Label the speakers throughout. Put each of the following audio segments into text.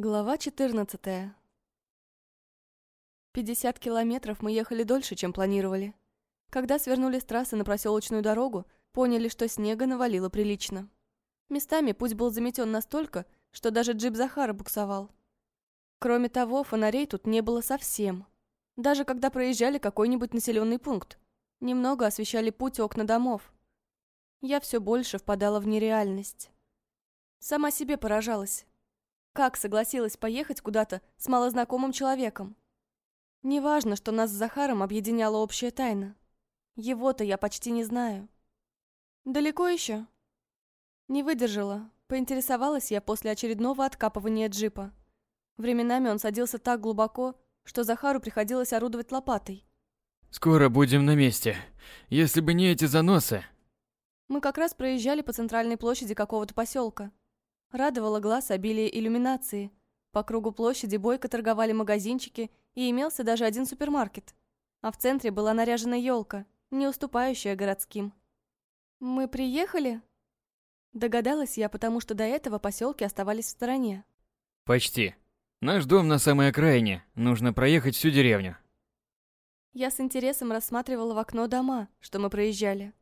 Speaker 1: Глава 14 50 километров мы ехали дольше, чем планировали. Когда свернули с трассы на проселочную дорогу, поняли, что снега навалило прилично. Местами путь был заметен настолько, что даже джип Захара буксовал. Кроме того, фонарей тут не было совсем. Даже когда проезжали какой-нибудь населенный пункт. Немного освещали путь окна домов. Я все больше впадала в нереальность. Сама себе поражалась. Как согласилась поехать куда-то с малознакомым человеком? Неважно, что нас с Захаром объединяла общая тайна. Его-то я почти не знаю. Далеко еще? Не выдержала. Поинтересовалась я после очередного откапывания джипа. Временами он садился так глубоко, что Захару приходилось орудовать лопатой.
Speaker 2: «Скоро будем на месте. Если бы не эти заносы...»
Speaker 1: Мы как раз проезжали по центральной площади какого-то поселка. Радовало глаз обилие иллюминации. По кругу площади бойко торговали магазинчики и имелся даже один супермаркет. А в центре была наряжена елка, не уступающая городским. «Мы приехали?» Догадалась я, потому что до этого поселки оставались в стороне.
Speaker 2: «Почти. Наш дом на самой окраине. Нужно проехать всю деревню».
Speaker 1: Я с интересом рассматривала в окно дома, что мы проезжали.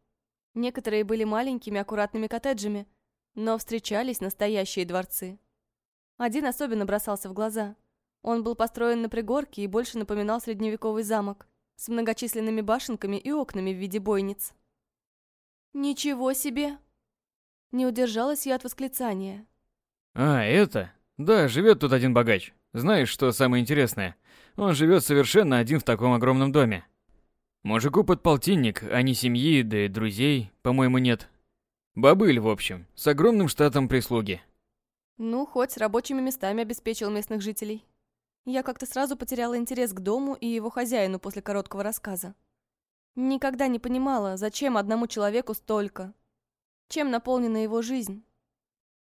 Speaker 1: Некоторые были маленькими аккуратными коттеджами, но встречались настоящие дворцы. Один особенно бросался в глаза. Он был построен на пригорке и больше напоминал средневековый замок с многочисленными башенками и окнами в виде бойниц. «Ничего себе!» Не удержалась я от восклицания.
Speaker 2: «А, это? Да, живет тут один богач. Знаешь, что самое интересное? Он живет совершенно один в таком огромном доме. Мужику под полтинник, а ни семьи, да и друзей, по-моему, нет. Бабыль, в общем, с огромным штатом прислуги.
Speaker 1: Ну, хоть с рабочими местами обеспечил местных жителей. Я как-то сразу потеряла интерес к дому и его хозяину после короткого рассказа. Никогда не понимала, зачем одному человеку столько. Чем наполнена его жизнь.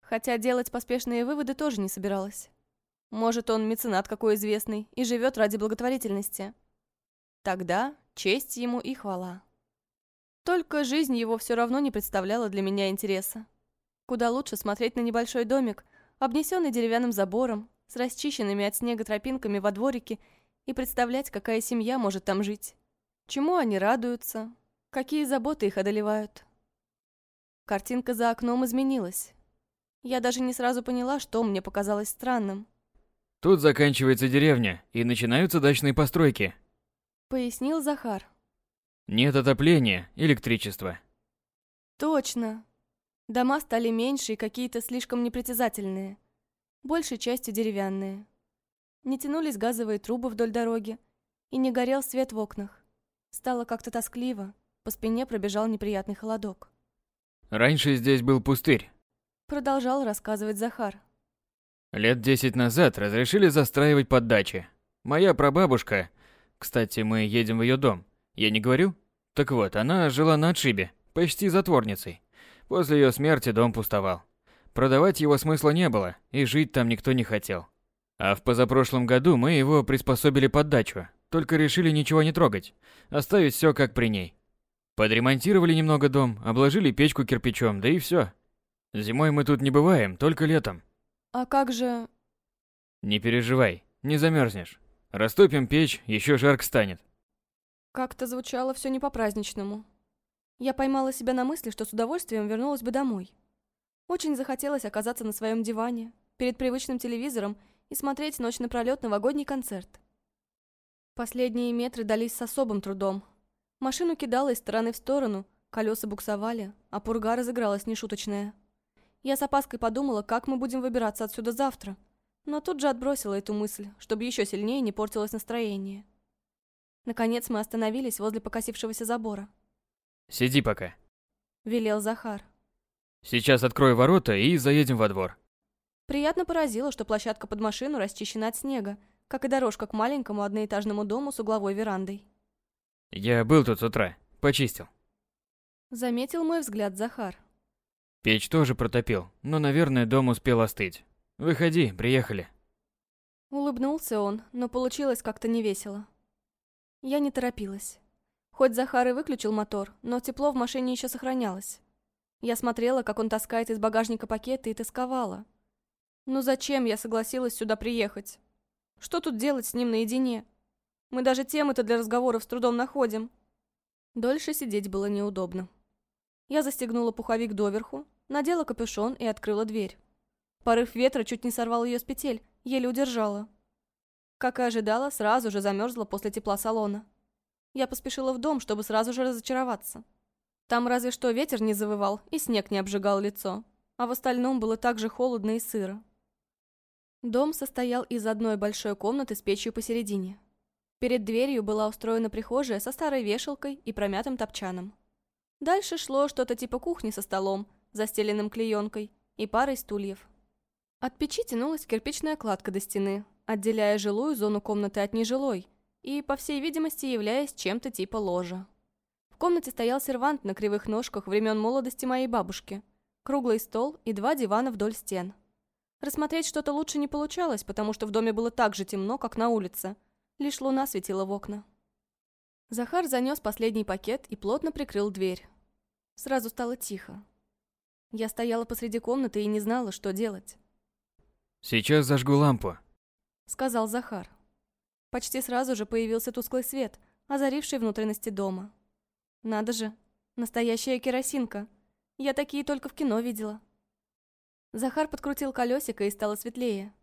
Speaker 1: Хотя делать поспешные выводы тоже не собиралась. Может, он меценат какой известный и живет ради благотворительности. Тогда честь ему и хвала. Только жизнь его все равно не представляла для меня интереса. Куда лучше смотреть на небольшой домик, обнесенный деревянным забором, с расчищенными от снега тропинками во дворике, и представлять, какая семья может там жить. Чему они радуются, какие заботы их одолевают. Картинка за окном изменилась. Я даже не сразу поняла, что мне показалось странным.
Speaker 2: Тут заканчивается деревня, и начинаются дачные постройки.
Speaker 1: Пояснил Захар.
Speaker 2: Нет отопления, электричества.
Speaker 1: Точно. Дома стали меньше и какие-то слишком непритязательные. Большей частью деревянные. Не тянулись газовые трубы вдоль дороги, и не горел свет в окнах. Стало как-то тоскливо, по спине пробежал неприятный холодок.
Speaker 2: Раньше здесь был пустырь.
Speaker 1: Продолжал рассказывать Захар.
Speaker 2: Лет десять назад разрешили застраивать под дачи. Моя прабабушка... Кстати, мы едем в ее дом. Я не говорю? Так вот, она жила на отшибе, почти затворницей. После ее смерти дом пустовал. Продавать его смысла не было, и жить там никто не хотел. А в позапрошлом году мы его приспособили под дачу, только решили ничего не трогать, оставить все как при ней. Подремонтировали немного дом, обложили печку кирпичом, да и все. Зимой мы тут не бываем, только летом.
Speaker 1: А как же...
Speaker 2: Не переживай, не замерзнешь. Растопим печь, еще жарко станет.
Speaker 1: Как-то звучало все не по-праздничному. Я поймала себя на мысли, что с удовольствием вернулась бы домой. Очень захотелось оказаться на своем диване, перед привычным телевизором и смотреть ночь напролет новогодний концерт. Последние метры дались с особым трудом. Машину кидало из стороны в сторону, колеса буксовали, а пурга разыгралась нешуточная. Я с опаской подумала, как мы будем выбираться отсюда завтра, но тут же отбросила эту мысль, чтобы еще сильнее не портилось настроение. Наконец мы остановились возле покосившегося забора.
Speaker 2: «Сиди пока», —
Speaker 1: велел Захар.
Speaker 2: «Сейчас открою ворота и заедем во двор».
Speaker 1: Приятно поразило, что площадка под машину расчищена от снега, как и дорожка к маленькому одноэтажному дому с угловой верандой.
Speaker 2: «Я был тут с утра, почистил».
Speaker 1: Заметил мой взгляд Захар.
Speaker 2: Печь тоже протопил, но, наверное, дом успел остыть. Выходи, приехали.
Speaker 1: Улыбнулся он, но получилось как-то невесело. Я не торопилась. Хоть Захар и выключил мотор, но тепло в машине еще сохранялось. Я смотрела, как он таскает из багажника пакеты и тосковала. Ну зачем я согласилась сюда приехать? Что тут делать с ним наедине? Мы даже темы-то для разговоров с трудом находим. Дольше сидеть было неудобно. Я застегнула пуховик доверху, надела капюшон и открыла дверь. Порыв ветра чуть не сорвал ее с петель, еле удержала. Как и ожидала, сразу же замерзла после тепла салона. Я поспешила в дом, чтобы сразу же разочароваться. Там разве что ветер не завывал и снег не обжигал лицо, а в остальном было так же холодно и сыро. Дом состоял из одной большой комнаты с печью посередине. Перед дверью была устроена прихожая со старой вешалкой и промятым топчаном. Дальше шло что-то типа кухни со столом, застеленным клеенкой, и парой стульев. От печи тянулась кирпичная кладка до стены, отделяя жилую зону комнаты от нежилой, и, по всей видимости, являясь чем-то типа ложа. В комнате стоял сервант на кривых ножках времен молодости моей бабушки, круглый стол и два дивана вдоль стен. Рассмотреть что-то лучше не получалось, потому что в доме было так же темно, как на улице. Лишь луна светила в окна. Захар занес последний пакет и плотно прикрыл дверь. Сразу стало тихо. Я стояла посреди комнаты и не знала, что делать.
Speaker 2: «Сейчас зажгу лампу», —
Speaker 1: сказал Захар. Почти сразу же появился тусклый свет, озаривший внутренности дома. Надо же, настоящая керосинка. Я такие только в кино видела. Захар подкрутил колесико и стало светлее.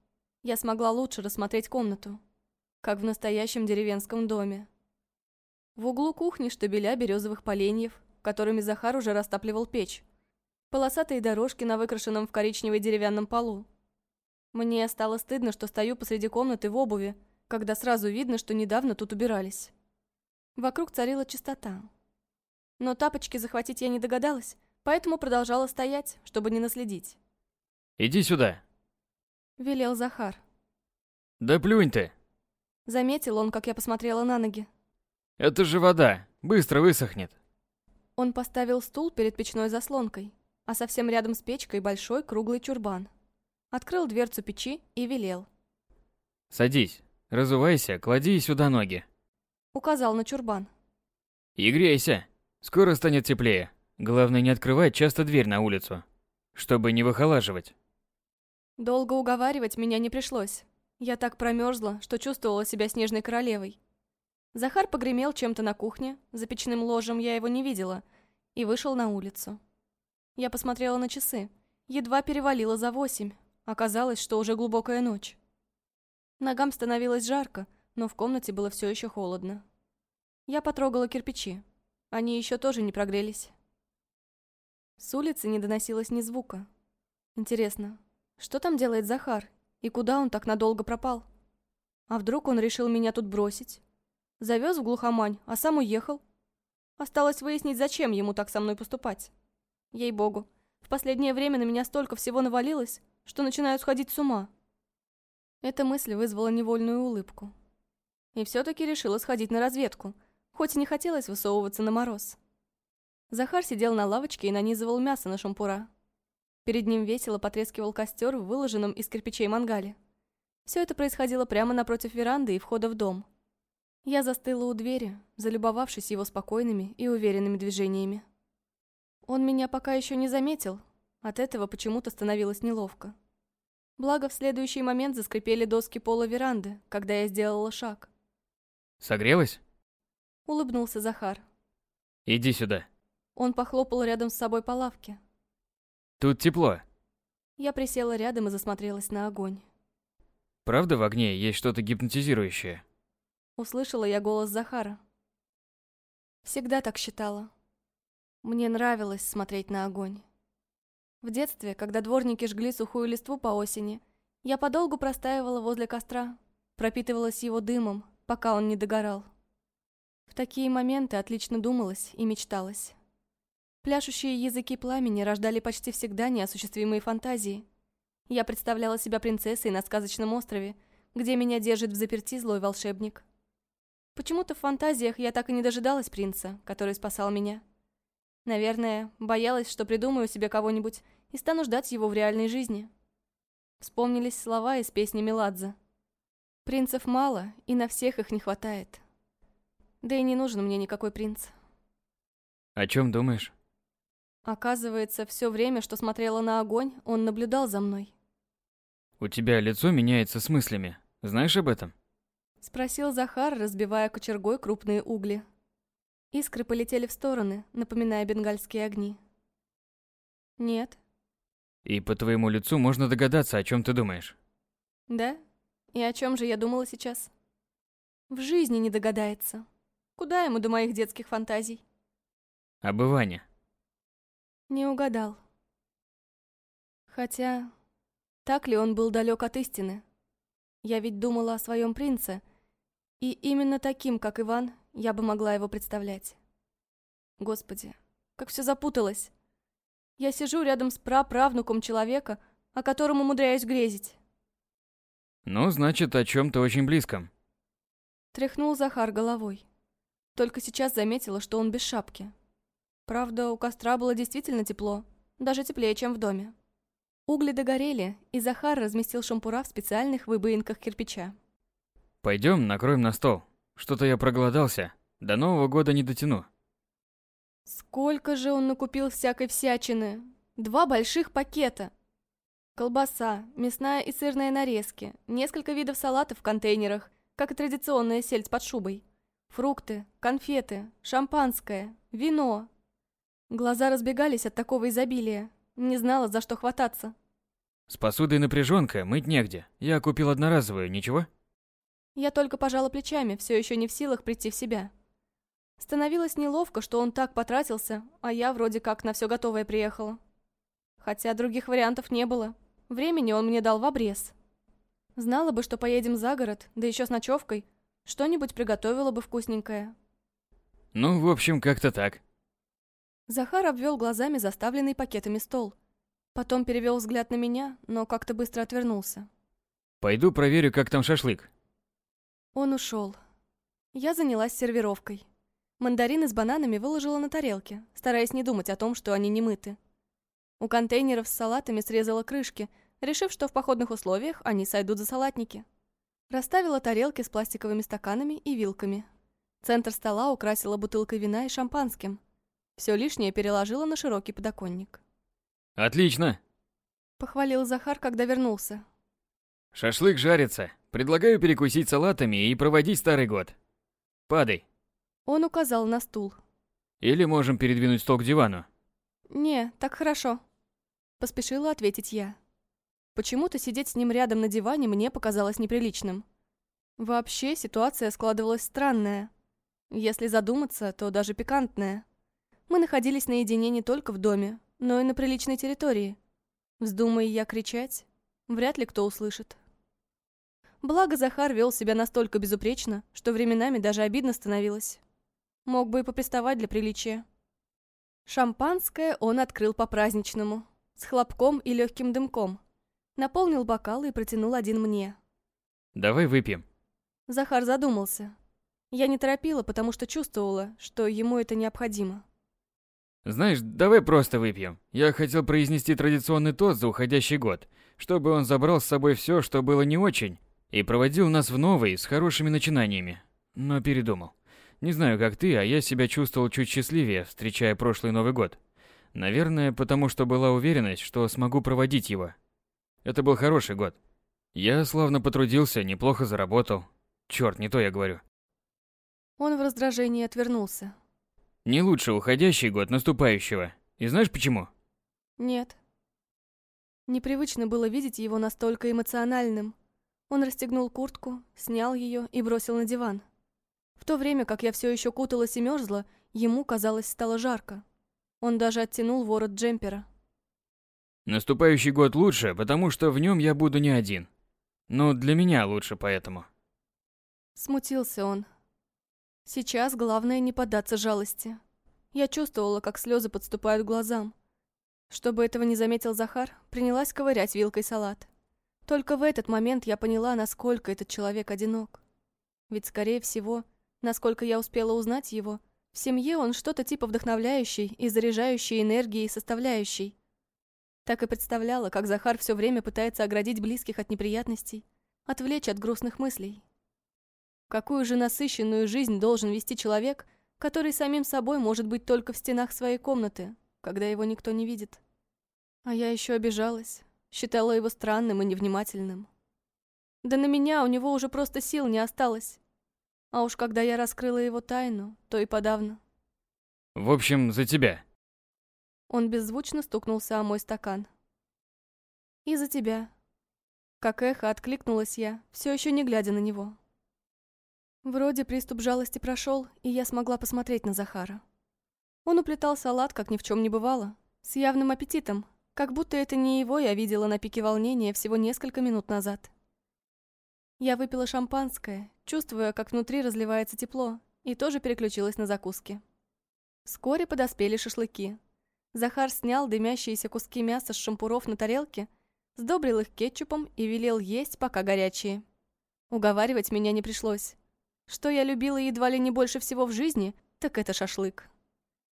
Speaker 1: Я смогла лучше рассмотреть комнату. Как в настоящем деревенском доме. В углу кухни штабеля березовых поленьев, которыми Захар уже растапливал печь. Полосатые дорожки на выкрашенном в коричневый деревянном полу. Мне стало стыдно, что стою посреди комнаты в обуви, когда сразу видно, что недавно тут убирались. Вокруг царила чистота. Но тапочки захватить я не догадалась, поэтому продолжала стоять, чтобы не наследить.
Speaker 2: «Иди сюда», —
Speaker 1: велел Захар.
Speaker 2: «Да плюнь ты!»
Speaker 1: Заметил он, как я посмотрела на ноги.
Speaker 2: Это же вода, быстро высохнет.
Speaker 1: Он поставил стул перед печной заслонкой, а совсем рядом с печкой большой круглый чурбан. Открыл дверцу печи и велел.
Speaker 2: Садись, разувайся, клади сюда ноги.
Speaker 1: Указал на чурбан.
Speaker 2: И грейся. Скоро станет теплее. Главное не открывать часто дверь на улицу, чтобы не выхолаживать.
Speaker 1: Долго уговаривать меня не пришлось. Я так промерзла, что чувствовала себя снежной королевой. Захар погремел чем-то на кухне, за печным ложем я его не видела, и вышел на улицу. Я посмотрела на часы. Едва перевалила за восемь. Оказалось, что уже глубокая ночь. Ногам становилось жарко, но в комнате было все еще холодно. Я потрогала кирпичи. Они еще тоже не прогрелись. С улицы не доносилось ни звука. Интересно, что там делает Захар? И куда он так надолго пропал? А вдруг он решил меня тут бросить? Завез в глухомань, а сам уехал. Осталось выяснить, зачем ему так со мной поступать. Ей-богу, в последнее время на меня столько всего навалилось, что начинаю сходить с ума. Эта мысль вызвала невольную улыбку. И все-таки решила сходить на разведку, хоть и не хотелось высовываться на мороз. Захар сидел на лавочке и нанизывал мясо на шампура. Перед ним весело потрескивал костер в выложенном из кирпичей мангале. Все это происходило прямо напротив веранды и входа в дом. Я застыла у двери, залюбовавшись его спокойными и уверенными движениями. Он меня пока еще не заметил, от этого почему-то становилось неловко. Благо, в следующий момент заскрипели доски пола веранды, когда я сделала шаг.
Speaker 2: «Согрелась?»
Speaker 1: Улыбнулся Захар.
Speaker 2: «Иди сюда».
Speaker 1: Он похлопал рядом с собой по лавке.
Speaker 2: «Тут тепло».
Speaker 1: Я присела рядом и засмотрелась на огонь.
Speaker 2: «Правда в огне есть что-то гипнотизирующее?»
Speaker 1: Услышала я голос Захара. Всегда так считала. Мне нравилось смотреть на огонь. В детстве, когда дворники жгли сухую листву по осени, я подолгу простаивала возле костра, пропитывалась его дымом, пока он не догорал. В такие моменты отлично думалось и мечталось. Пляшущие языки пламени рождали почти всегда неосуществимые фантазии. Я представляла себя принцессой на сказочном острове, где меня держит в заперти злой волшебник. Почему-то в фантазиях я так и не дожидалась принца, который спасал меня. Наверное, боялась, что придумаю себе кого-нибудь и стану ждать его в реальной жизни. Вспомнились слова из песни Меладзе. Принцев мало, и на всех их не хватает. Да и не нужен мне никакой принц.
Speaker 2: О чем думаешь?
Speaker 1: Оказывается, все время, что смотрела на огонь, он наблюдал за мной.
Speaker 2: У тебя лицо меняется с мыслями. Знаешь об этом?
Speaker 1: Спросил Захар, разбивая кочергой крупные угли. Искры полетели в стороны, напоминая бенгальские огни. Нет.
Speaker 2: И по твоему лицу можно догадаться, о чем ты думаешь.
Speaker 1: Да? И о чем же я думала сейчас? В жизни не догадается. Куда ему до моих детских фантазий?
Speaker 2: Об Иване.
Speaker 1: Не угадал. Хотя, так ли он был далек от истины? Я ведь думала о своем принце, и именно таким, как Иван, я бы могла его представлять. Господи, как все запуталось. Я сижу рядом с праправнуком человека, о котором умудряюсь грезить.
Speaker 2: Ну, значит, о чем-то очень близком.
Speaker 1: Тряхнул Захар головой. Только сейчас заметила, что он без шапки. Правда, у костра было действительно тепло, даже теплее, чем в доме. Угли догорели, и Захар разместил шампура в специальных выбоинках кирпича.
Speaker 2: Пойдем, накроем на стол. Что-то я проголодался. До Нового года не дотяну.
Speaker 1: Сколько же он накупил всякой всячины? Два больших пакета. Колбаса, мясная и сырная нарезки, несколько видов салатов в контейнерах, как и традиционная сельдь под шубой. Фрукты, конфеты, шампанское, вино. Глаза разбегались от такого изобилия. Не знала, за что хвататься.
Speaker 2: С посудой напряженка, мыть негде. Я купил одноразовую, ничего?
Speaker 1: Я только пожала плечами, все еще не в силах прийти в себя. Становилось неловко, что он так потратился, а я вроде как на все готовое приехала. Хотя других вариантов не было. Времени он мне дал в обрез. Знала бы, что поедем за город, да еще с ночевкой, что-нибудь приготовила бы вкусненькое.
Speaker 2: Ну, в общем, как-то так.
Speaker 1: Захар обвел глазами заставленный пакетами стол. Потом перевел взгляд на меня, но как-то быстро отвернулся.
Speaker 2: Пойду проверю, как там шашлык.
Speaker 1: Он ушел. Я занялась сервировкой. Мандарины с бананами выложила на тарелке, стараясь не думать о том, что они не мыты. У контейнеров с салатами срезала крышки, решив, что в походных условиях они сойдут за салатники. Расставила тарелки с пластиковыми стаканами и вилками. Центр стола украсила бутылкой вина и шампанским. Все лишнее переложила на широкий подоконник.
Speaker 2: Отлично.
Speaker 1: Похвалил Захар, когда вернулся.
Speaker 2: Шашлык жарится. Предлагаю перекусить салатами и проводить старый год. Падай.
Speaker 1: Он указал на стул.
Speaker 2: Или можем передвинуть стол к дивану.
Speaker 1: Не, так хорошо. Поспешила ответить я. Почему-то сидеть с ним рядом на диване мне показалось неприличным. Вообще ситуация складывалась странная. Если задуматься, то даже пикантная. Мы находились наедине не только в доме, но и на приличной территории. Вздумай я кричать, вряд ли кто услышит. Благо Захар вел себя настолько безупречно, что временами даже обидно становилось. Мог бы и поприставать для приличия. Шампанское он открыл по-праздничному, с хлопком и легким дымком. Наполнил бокалы и протянул один мне.
Speaker 2: «Давай выпьем».
Speaker 1: Захар задумался. Я не торопила, потому что чувствовала, что ему это необходимо.
Speaker 2: Знаешь, давай просто выпьем. Я хотел произнести традиционный тост за уходящий год, чтобы он забрал с собой все, что было не очень, и проводил нас в новый с хорошими начинаниями. Но передумал. Не знаю, как ты, а я себя чувствовал чуть счастливее, встречая прошлый Новый год. Наверное, потому что была уверенность, что смогу проводить его. Это был хороший год. Я славно потрудился, неплохо заработал. Черт, не то я говорю.
Speaker 1: Он в раздражении отвернулся.
Speaker 2: Не лучше уходящий год наступающего. И знаешь почему?
Speaker 1: Нет. Непривычно было видеть его настолько эмоциональным. Он расстегнул куртку, снял ее и бросил на диван. В то время, как я все еще куталась и мерзла, ему, казалось, стало жарко. Он даже оттянул ворот джемпера.
Speaker 2: Наступающий год лучше, потому что в нем я буду не один. Ну, для меня лучше поэтому.
Speaker 1: Смутился он, Сейчас главное не поддаться жалости. Я чувствовала, как слезы подступают к глазам. Чтобы этого не заметил Захар, принялась ковырять вилкой салат. Только в этот момент я поняла, насколько этот человек одинок. Ведь, скорее всего, насколько я успела узнать его, в семье он что-то типа вдохновляющей и заряжающей энергией составляющей. Так и представляла, как Захар все время пытается оградить близких от неприятностей, отвлечь от грустных мыслей. Какую же насыщенную жизнь должен вести человек, который самим собой может быть только в стенах своей комнаты, когда его никто не видит? А я еще обижалась. считала его странным и невнимательным. Да на меня у него уже просто сил не осталось. А уж когда я раскрыла его тайну, то и подавно.
Speaker 2: В общем, за тебя.
Speaker 1: Он беззвучно стукнулся о мой стакан. И за тебя. Как эхо откликнулась я, все еще не глядя на него. Вроде приступ жалости прошел, и я смогла посмотреть на Захара. Он уплетал салат, как ни в чем не бывало, с явным аппетитом, как будто это не его я видела на пике волнения всего несколько минут назад. Я выпила шампанское, чувствуя, как внутри разливается тепло, и тоже переключилась на закуски. Вскоре подоспели шашлыки. Захар снял дымящиеся куски мяса с шампуров на тарелке, сдобрил их кетчупом и велел есть, пока горячие. Уговаривать меня не пришлось. Что я любила едва ли не больше всего в жизни, так это шашлык.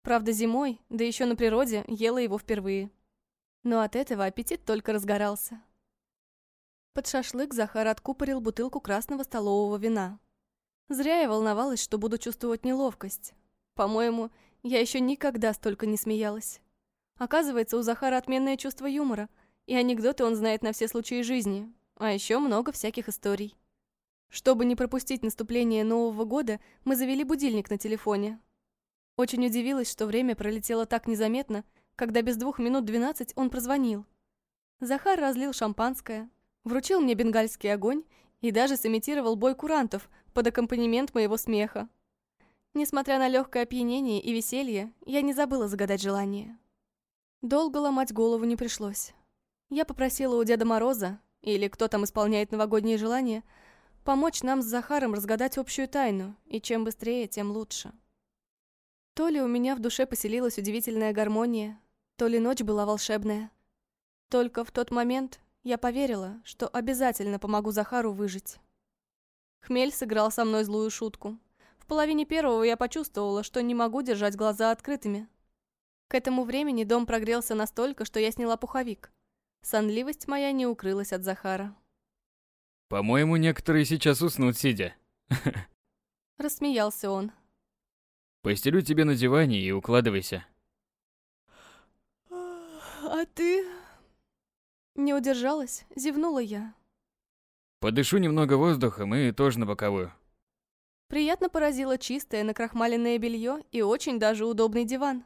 Speaker 1: Правда, зимой, да еще на природе, ела его впервые. Но от этого аппетит только разгорался. Под шашлык Захар откупорил бутылку красного столового вина. Зря я волновалась, что буду чувствовать неловкость. По-моему, я еще никогда столько не смеялась. Оказывается, у Захара отменное чувство юмора, и анекдоты он знает на все случаи жизни, а еще много всяких историй. Чтобы не пропустить наступление Нового года, мы завели будильник на телефоне. Очень удивилась, что время пролетело так незаметно, когда без двух минут двенадцать он прозвонил. Захар разлил шампанское, Вручил мне бенгальский огонь и даже сымитировал бой курантов под аккомпанемент моего смеха. Несмотря на легкое опьянение и веселье, я не забыла загадать желание. Долго ломать голову не пришлось. Я попросила у Деда Мороза, или кто там исполняет новогодние желания, помочь нам с Захаром разгадать общую тайну, и чем быстрее, тем лучше. То ли у меня в душе поселилась удивительная гармония, то ли ночь была волшебная. Только в тот момент я поверила, что обязательно помогу Захару выжить. Хмель сыграл со мной злую шутку. В половине первого я почувствовала, что не могу держать глаза открытыми. К этому времени дом прогрелся настолько, что я сняла пуховик. Сонливость моя не укрылась от Захара.
Speaker 2: «По-моему, некоторые сейчас уснут, сидя».
Speaker 1: Рассмеялся он.
Speaker 2: «Постелю тебе на диване и укладывайся».
Speaker 1: «А ты...» Не удержалась, зевнула я.
Speaker 2: Подышу немного воздухом и тоже на боковую.
Speaker 1: Приятно поразило чистое накрахмаленное белье и очень даже удобный диван.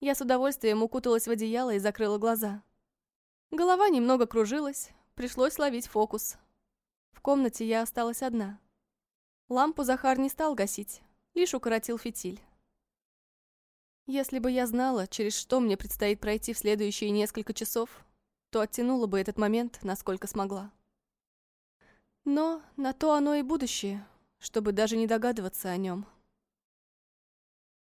Speaker 1: Я с удовольствием укуталась в одеяло и закрыла глаза. Голова немного кружилась, пришлось ловить фокус. В комнате я осталась одна. Лампу Захар не стал гасить, лишь укоротил фитиль. Если бы я знала, через что мне предстоит пройти в следующие несколько часов, то оттянула бы этот момент, насколько смогла. Но на то оно и будущее, чтобы даже не догадываться о нем.